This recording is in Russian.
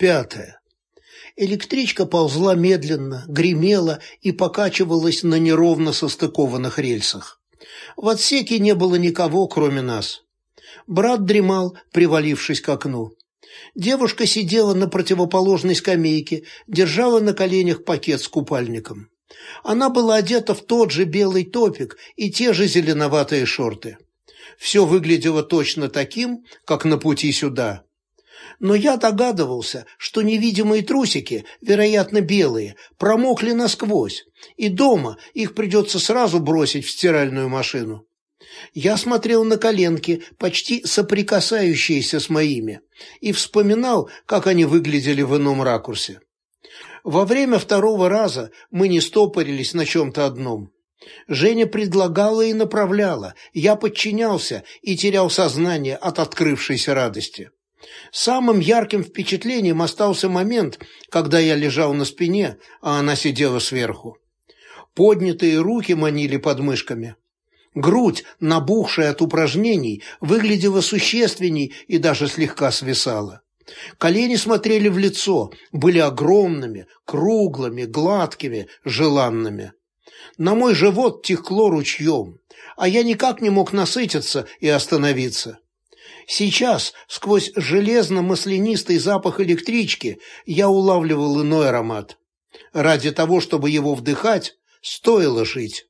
Пятое. Электричка ползла медленно, гремела и покачивалась на неровно состыкованных рельсах. В отсеке не было никого, кроме нас. Брат дремал, привалившись к окну. Девушка сидела на противоположной скамейке, держала на коленях пакет с купальником. Она была одета в тот же белый топик и те же зеленоватые шорты. Все выглядело точно таким, как на пути сюда. Но я догадывался, что невидимые трусики, вероятно, белые, промокли насквозь, и дома их придется сразу бросить в стиральную машину. Я смотрел на коленки, почти соприкасающиеся с моими, и вспоминал, как они выглядели в ином ракурсе. Во время второго раза мы не стопорились на чем-то одном. Женя предлагала и направляла, я подчинялся и терял сознание от открывшейся радости. Самым ярким впечатлением остался момент, когда я лежал на спине, а она сидела сверху. Поднятые руки манили подмышками. Грудь, набухшая от упражнений, выглядела существенней и даже слегка свисала. Колени смотрели в лицо, были огромными, круглыми, гладкими, желанными. На мой живот текло ручьем, а я никак не мог насытиться и остановиться. Сейчас, сквозь железно-маслянистый запах электрички, я улавливал иной аромат. Ради того, чтобы его вдыхать, стоило жить.